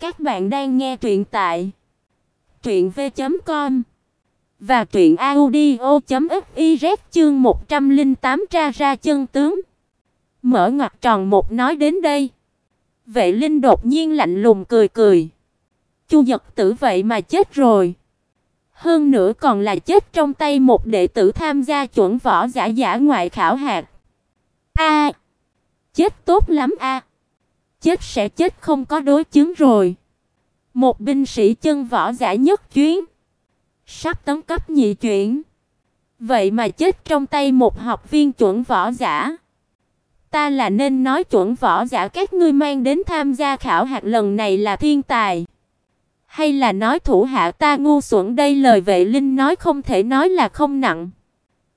Các bạn đang nghe truyện tại truyện v.com và truyện audio.fiz chương 108 ra ra chân tướng. Mở ngoặc tròn một nói đến đây. Vệ Linh đột nhiên lạnh lùng cười cười. Chu Dật Tử vậy mà chết rồi. Hơn nữa còn là chết trong tay một đệ tử tham gia chuẩn võ giả giả ngoại khảo hạt. A, chết tốt lắm a. Chết sẽ chết không có đối chứng rồi. Một binh sĩ chân võ giả nhất chuyến, sắp tấn cấp nhị chuyển. Vậy mà chết trong tay một học viên chuẩn võ giả. Ta là nên nói chuẩn võ giả các ngươi mang đến tham gia khảo hạt lần này là thiên tài. Hay là nói thủ hạ ta ngu xuẩn đây lời vệ linh nói không thể nói là không nặng.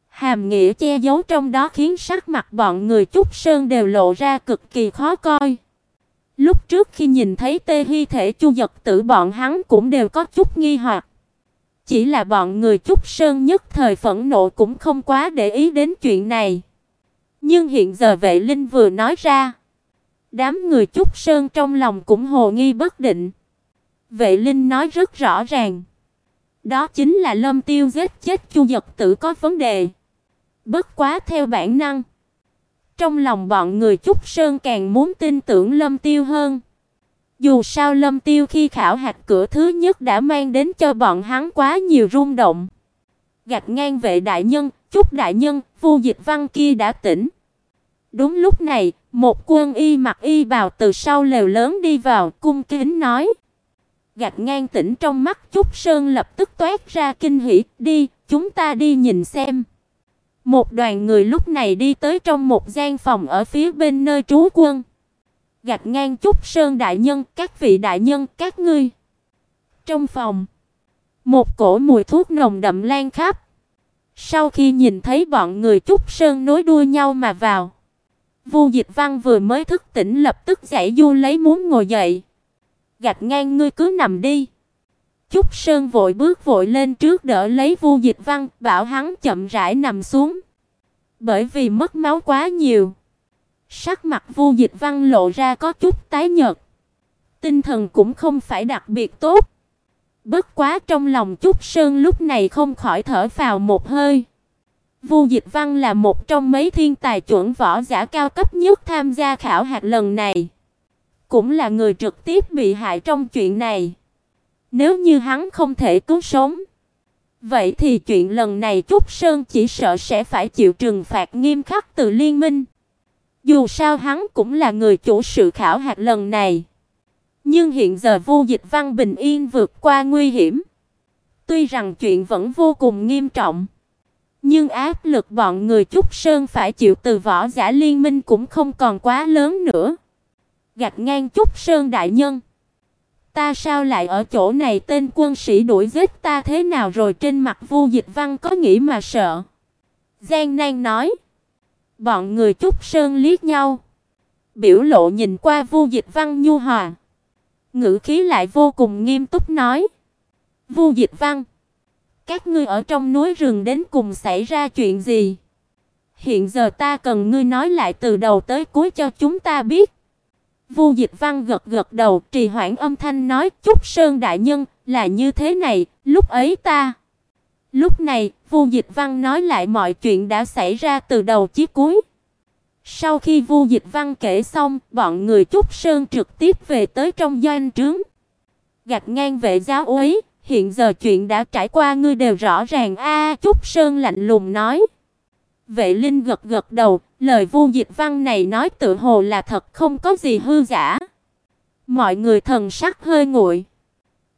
Hàm nghĩa che giấu trong đó khiến sắc mặt bọn người Trúc Sơn đều lộ ra cực kỳ khó coi. Lúc trước khi nhìn thấy Tê Hi thể Chu Dật Tử bọn hắn cũng đều có chút nghi hoặc. Chỉ là bọn người Trúc Sơn nhất thời phẫn nộ cũng không quá để ý đến chuyện này. Nhưng hiện giờ Vệ Linh vừa nói ra, đám người Trúc Sơn trong lòng cũng hồ nghi bất định. Vệ Linh nói rất rõ ràng, đó chính là Lâm Tiêu giết chết Chu Dật Tử có vấn đề. Bất quá theo bản năng, trong lòng bọn người Trúc Sơn càng muốn tin tưởng Lâm Tiêu hơn. Dù sao Lâm Tiêu khi khảo hạt cửa thứ nhất đã mang đến cho bọn hắn quá nhiều rung động. Gạch ngang vệ đại nhân, Trúc đại nhân, Vu Dịch Văn kia đã tỉnh. Đúng lúc này, một quân y mặc y bào từ sau lều lớn đi vào, cung kính nói: Gạch ngang tỉnh trong mắt Trúc Sơn lập tức toát ra kinh hỉ, "Đi, chúng ta đi nhìn xem." Một đoàn người lúc này đi tới trong một gian phòng ở phía bên nơi trú quân. Gạch ngang Trúc Sơn đại nhân, các vị đại nhân, các ngươi. Trong phòng, một cổ mùi thuốc nồng đậm lan khắp. Sau khi nhìn thấy bọn người Trúc Sơn nối đuôi nhau mà vào, Vu Dịch Văn vừa mới thức tỉnh lập tức giãy du lấy muốn ngồi dậy. Gạch ngang ngươi cứ nằm đi. Trúc Sơn vội bước vội lên trước đỡ lấy Vu Dịch Văn, bảo hắn chậm rãi nằm xuống. Bởi vì mất máu quá nhiều, sắc mặt Vu Dịch Văn lộ ra có chút tái nhợt. Tinh thần cũng không phải đặc biệt tốt. Bất quá trong lòng Trúc Sơn lúc này không khỏi thở phào một hơi. Vu Dịch Văn là một trong mấy thiên tài chuẩn võ giả cao cấp nhất tham gia khảo hạt lần này, cũng là người trực tiếp bị hại trong chuyện này. Nếu như hắn không thể cứu sống, vậy thì chuyện lần này Trúc Sơn chỉ sợ sẽ phải chịu trừng phạt nghiêm khắc từ liên minh. Dù sao hắn cũng là người chủ sự khảo hạt lần này. Nhưng hiện giờ Vu Dịch Văn bình yên vượt qua nguy hiểm. Tuy rằng chuyện vẫn vô cùng nghiêm trọng, nhưng áp lực bọn người Trúc Sơn phải chịu từ võ giả liên minh cũng không còn quá lớn nữa. Gạch ngang Trúc Sơn đại nhân Ta sao lại ở chỗ này tên quân sĩ đuổi giết ta thế nào rồi trên mặt Vu Dịch Văn có nghĩ mà sợ. Giang Nan nói. Bọn người Trúc Sơn liếc nhau. Biểu lộ nhìn qua Vu Dịch Văn nhu hòa. Ngữ khí lại vô cùng nghiêm túc nói. Vu Dịch Văn. Các ngươi ở trong núi rừng đến cùng xảy ra chuyện gì? Hiện giờ ta cần ngươi nói lại từ đầu tới cuối cho chúng ta biết. Vu Dịch Văn gật gật đầu, trì hoãn âm thanh nói: Chúc Sơn đại nhân, là như thế này, lúc ấy ta." Lúc này, Vu Dịch Văn nói lại mọi chuyện đã xảy ra từ đầu chí cuối. Sau khi Vu Dịch Văn kể xong, bọn người Trúc Sơn trực tiếp về tới trong doanh trướng. Gạt ngang vệ giáo úy, hiện giờ chuyện đã trải qua ngươi đều rõ ràng a, Trúc Sơn lạnh lùng nói. Vệ Linh gật gật đầu, lời Vu Dịch Văn này nói tự hồ là thật, không có gì hư giả. Mọi người thần sắc hơi nguội.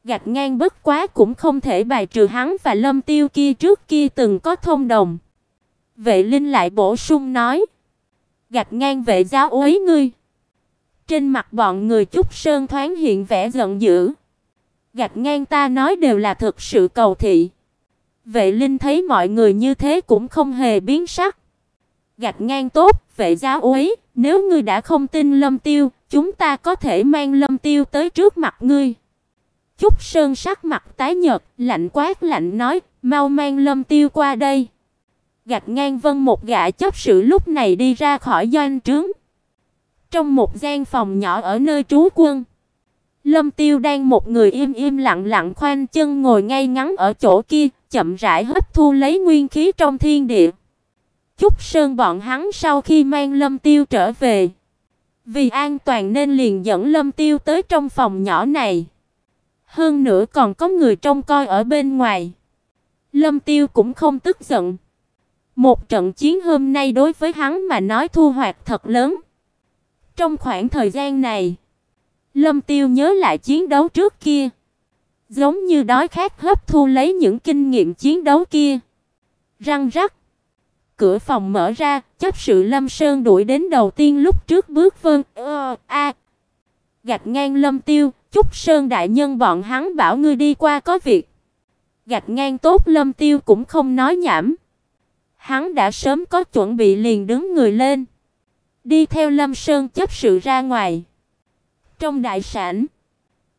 Gạch ngang bất quá cũng không thể bài trừ hắn và Lâm Tiêu kia trước kia từng có thông đồng. Vệ Linh lại bổ sung nói: "Gạch ngang vệ giáo úy ngươi." Trên mặt bọn người Trúc Sơn thoáng hiện vẻ giận dữ. Gạch ngang ta nói đều là thực sự cầu thị. Vệ Linh thấy mọi người như thế cũng không hề biến sắc. Gạch ngang tốt, vệ giáo úy, nếu ngươi đã không tin Lâm Tiêu, chúng ta có thể mang Lâm Tiêu tới trước mặt ngươi. Trúc Sơn sắc mặt tái nhợt, lạnh quát lạnh nói, mau mang Lâm Tiêu qua đây. Gạch ngang vân một gã chấp sự lúc này đi ra khỏi doanh trướng. Trong một gian phòng nhỏ ở nơi trú quân, Lâm Tiêu đang một người im im lặng lặng khoanh chân ngồi ngay ngắn ở chỗ kia, chậm rãi hấp thu lấy nguyên khí trong thiên địa. Chúc Sơn bọn hắn sau khi mang Lâm Tiêu trở về, vì an toàn nên liền dẫn Lâm Tiêu tới trong phòng nhỏ này. Hơn nữa còn có người trông coi ở bên ngoài. Lâm Tiêu cũng không tức giận. Một trận chiến hôm nay đối với hắn mà nói thu hoạch thật lớn. Trong khoảng thời gian này, Lâm Tiêu nhớ lại chiến đấu trước kia, giống như đói khát hấp thu lấy những kinh nghiệm chiến đấu kia. Răng rắc. Cửa phòng mở ra, chấp sự Lâm Sơn đuổi đến đầu tiên lúc trước bước vân ơ a. Gạch ngang Lâm Tiêu, Trúc Sơn đại nhân bọn hắn bảo ngươi đi qua có việc. Gạch ngang tốt Lâm Tiêu cũng không nói nhảm. Hắn đã sớm có chuẩn bị liền đứng người lên, đi theo Lâm Sơn chấp sự ra ngoài. Trong đại sảnh,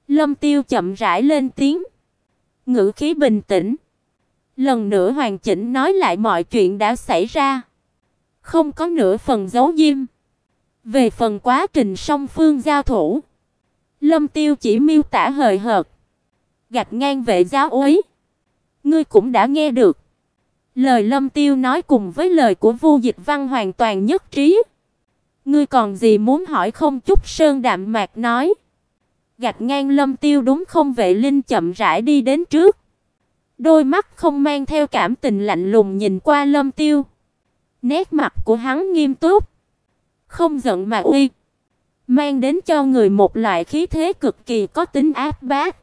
Lâm Tiêu chậm rãi lên tiếng, ngữ khí bình tĩnh, lần nữa hoàn chỉnh nói lại mọi chuyện đã xảy ra, không có nửa phần giấu diêm. Về phần quá trình song phương giao thủ, Lâm Tiêu chỉ miêu tả hời hợt, gạch ngang vệ giáo úy, ngươi cũng đã nghe được. Lời Lâm Tiêu nói cùng với lời của Vu Dịch Văn hoàn toàn nhất trí. Ngươi còn gì muốn hỏi không chút sơn đạm mạc nói. Gạch ngang Lâm Tiêu đúng không vệ linh chậm rãi đi đến trước. Đôi mắt không mang theo cảm tình lạnh lùng nhìn qua Lâm Tiêu. Nét mặt của hắn nghiêm túc, không giận mà uy, mang đến cho người một loại khí thế cực kỳ có tính áp bách.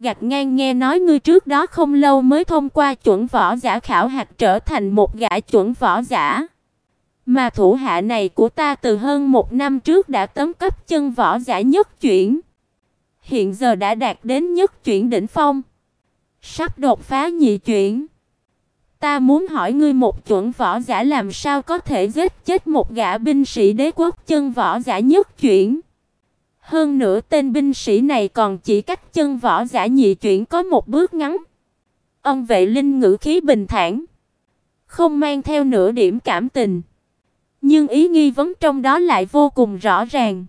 Gạch ngang nghe nói ngươi trước đó không lâu mới thông qua chuẩn võ giả khảo hạch trở thành một gã chuẩn võ giả. Mà thủ hạ này của ta từ hơn một năm trước đã tấn cấp chân võ giả nhất chuyển. Hiện giờ đã đạt đến nhất chuyển đỉnh phong. Sắp đột phá nhị chuyển. Ta muốn hỏi ngươi một chuẩn võ giả làm sao có thể giết chết một gã binh sĩ đế quốc chân võ giả nhất chuyển. Hơn nữa tên binh sĩ này còn chỉ cách chân võ giả nhị chuyển có một bước ngắn. Ông vệ linh ngữ khí bình thản, không mang theo nửa điểm cảm tình, nhưng ý nghi vấn trong đó lại vô cùng rõ ràng.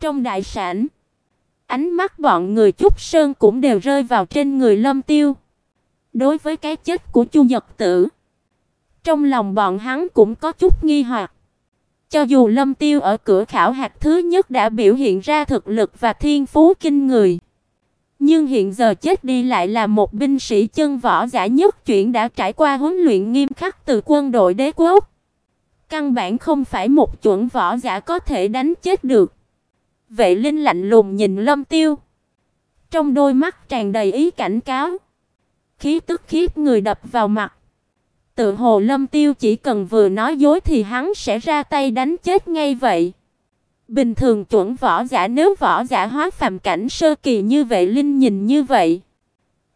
Trong đại sảnh, ánh mắt bọn người Trúc Sơn cũng đều rơi vào trên người Lâm Tiêu. Đối với cái chết của Chu Dật Tử, trong lòng bọn hắn cũng có chút nghi hoặc. Cho dù Lâm Tiêu ở cửa khảo hạt thứ nhất đã biểu hiện ra thực lực và thiên phú kinh người, nhưng hiện giờ chết đi lại là một binh sĩ chân võ giả nhất chuyển đã trải qua huấn luyện nghiêm khắc từ quân đội đế quốc. Căn bản không phải một chuẩn võ giả có thể đánh chết được. Vệ Linh lạnh lùng nhìn Lâm Tiêu, trong đôi mắt tràn đầy ý cảnh cáo, khí tức khiếp người đập vào mặt. Tự hồ Lâm Tiêu chỉ cần vừa nói dối thì hắn sẽ ra tay đánh chết ngay vậy. Bình thường chuẩn võ giả nếu võ giả hóa phàm cảnh sơ kỳ như vệ linh nhìn như vậy.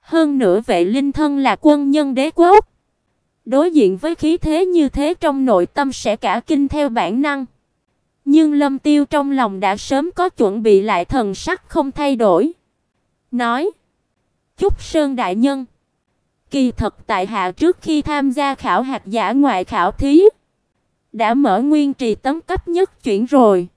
Hơn nữa vệ linh thân là quân nhân đế quốc. Đối diện với khí thế như thế trong nội tâm sẽ cả kinh theo bản năng. Nhưng Lâm Tiêu trong lòng đã sớm có chuẩn bị lại thần sắc không thay đổi. Nói: "Chúc Sơn đại nhân, Kỳ thật tại hạ trước khi tham gia khảo hạt giả ngoại khảo thí, đã mở nguyên trì tấm cấp nhất chuyển rồi.